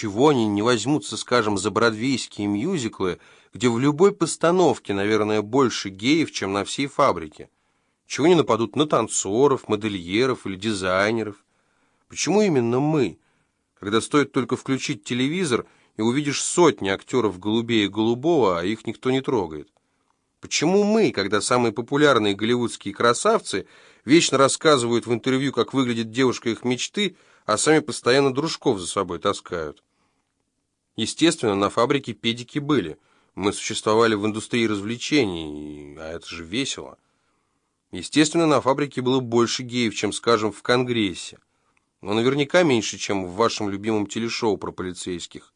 чего они не возьмутся, скажем, за бродвейские мюзиклы, где в любой постановке, наверное, больше геев, чем на всей фабрике? Чего не нападут на танцоров, модельеров или дизайнеров? Почему именно мы? Когда стоит только включить телевизор, и увидишь сотни актеров голубее голубого, а их никто не трогает. Почему мы, когда самые популярные голливудские красавцы вечно рассказывают в интервью, как выглядит девушка их мечты, а сами постоянно дружков за собой таскают? Естественно, на фабрике педики были. Мы существовали в индустрии развлечений, а это же весело. Естественно, на фабрике было больше геев, чем, скажем, в Конгрессе. Но наверняка меньше, чем в вашем любимом телешоу про полицейских.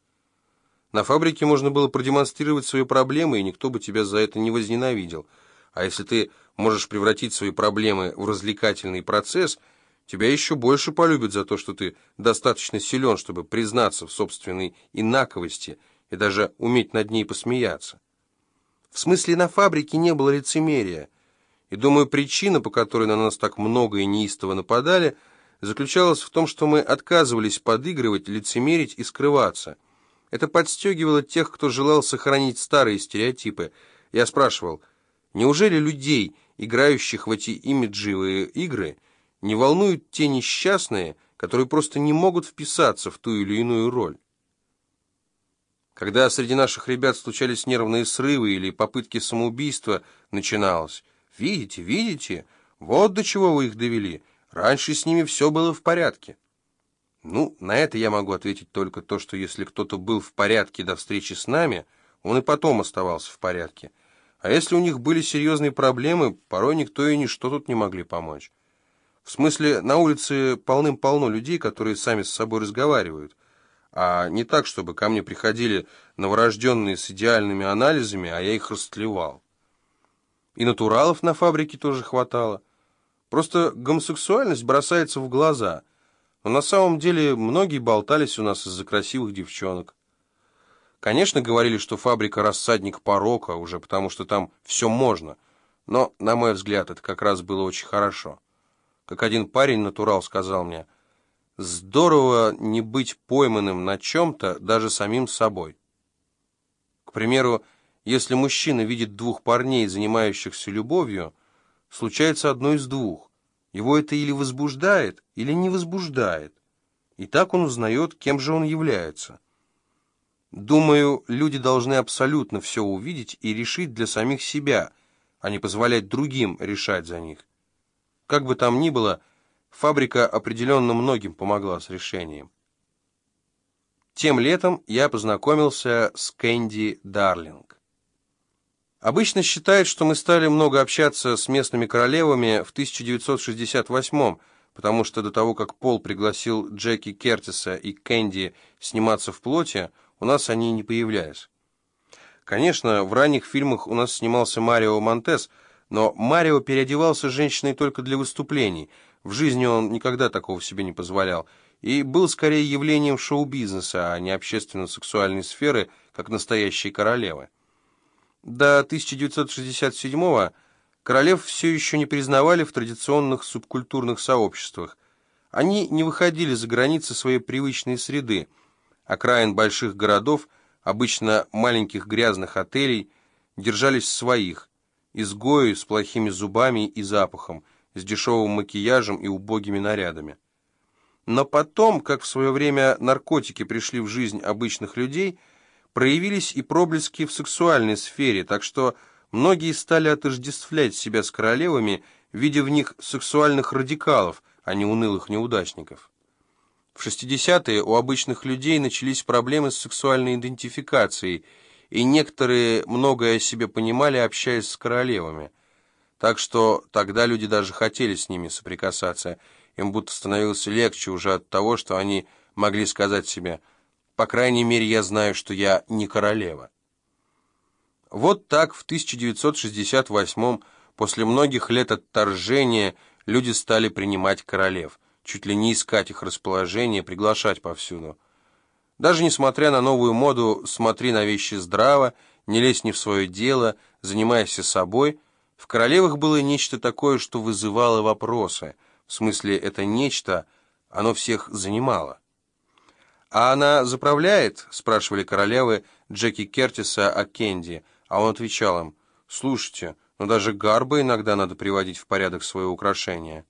На фабрике можно было продемонстрировать свои проблемы, и никто бы тебя за это не возненавидел. А если ты можешь превратить свои проблемы в развлекательный процесс, тебя еще больше полюбят за то, что ты достаточно силен, чтобы признаться в собственной инаковости и даже уметь над ней посмеяться. В смысле, на фабрике не было лицемерия. И, думаю, причина, по которой на нас так много и неистово нападали, заключалась в том, что мы отказывались подыгрывать, лицемерить и скрываться. Это подстегивало тех, кто желал сохранить старые стереотипы. Я спрашивал, неужели людей, играющих в эти имиджевые игры, не волнуют те несчастные, которые просто не могут вписаться в ту или иную роль? Когда среди наших ребят случались нервные срывы или попытки самоубийства, начиналось Видите, видите? Вот до чего вы их довели. Раньше с ними все было в порядке. Ну, на это я могу ответить только то, что если кто-то был в порядке до встречи с нами, он и потом оставался в порядке. А если у них были серьезные проблемы, порой никто и ничто тут не могли помочь. В смысле, на улице полным-полно людей, которые сами с собой разговаривают. А не так, чтобы ко мне приходили новорожденные с идеальными анализами, а я их растлевал. И натуралов на фабрике тоже хватало. Просто гомосексуальность бросается в глаза. Но на самом деле многие болтались у нас из-за красивых девчонок. Конечно, говорили, что фабрика рассадник порока, уже потому что там все можно. Но, на мой взгляд, это как раз было очень хорошо. Как один парень натурал сказал мне, «Здорово не быть пойманным на чем-то даже самим собой». К примеру, если мужчина видит двух парней, занимающихся любовью, случается одно из двух. Его это или возбуждает, или не возбуждает. И так он узнает, кем же он является. Думаю, люди должны абсолютно все увидеть и решить для самих себя, а не позволять другим решать за них. Как бы там ни было, фабрика определенно многим помогла с решением. Тем летом я познакомился с Кэнди Дарлинг. Обычно считают, что мы стали много общаться с местными королевами в 1968 потому что до того, как Пол пригласил Джеки Кертиса и Кэнди сниматься в плоти, у нас они не появлялись. Конечно, в ранних фильмах у нас снимался Марио Монтес, но Марио переодевался женщиной только для выступлений. В жизни он никогда такого себе не позволял и был скорее явлением шоу-бизнеса, а не общественно-сексуальной сферы, как настоящие королевы. До 1967-го королев все еще не признавали в традиционных субкультурных сообществах. Они не выходили за границы своей привычной среды, окраин больших городов, обычно маленьких грязных отелей, держались своих, изгои с плохими зубами и запахом, с дешевым макияжем и убогими нарядами. Но потом, как в свое время наркотики пришли в жизнь обычных людей – проявились и проблески в сексуальной сфере, так что многие стали отождествлять себя с королевами, видя в них сексуальных радикалов, а не унылых неудачников. В 60-е у обычных людей начались проблемы с сексуальной идентификацией, и некоторые многое о себе понимали, общаясь с королевами. Так что тогда люди даже хотели с ними соприкасаться, им будто становилось легче уже от того, что они могли сказать себе – по крайней мере, я знаю, что я не королева. Вот так в 1968 после многих лет отторжения, люди стали принимать королев, чуть ли не искать их расположение, приглашать повсюду. Даже несмотря на новую моду «смотри на вещи здраво», «не лезь не в свое дело», «занимайся собой», в королевах было нечто такое, что вызывало вопросы. В смысле, это нечто, оно всех занимало. «А она заправляет?» — спрашивали королевы Джеки Кертиса о Кенди, а он отвечал им, «Слушайте, но даже гарбы иногда надо приводить в порядок свое украшение».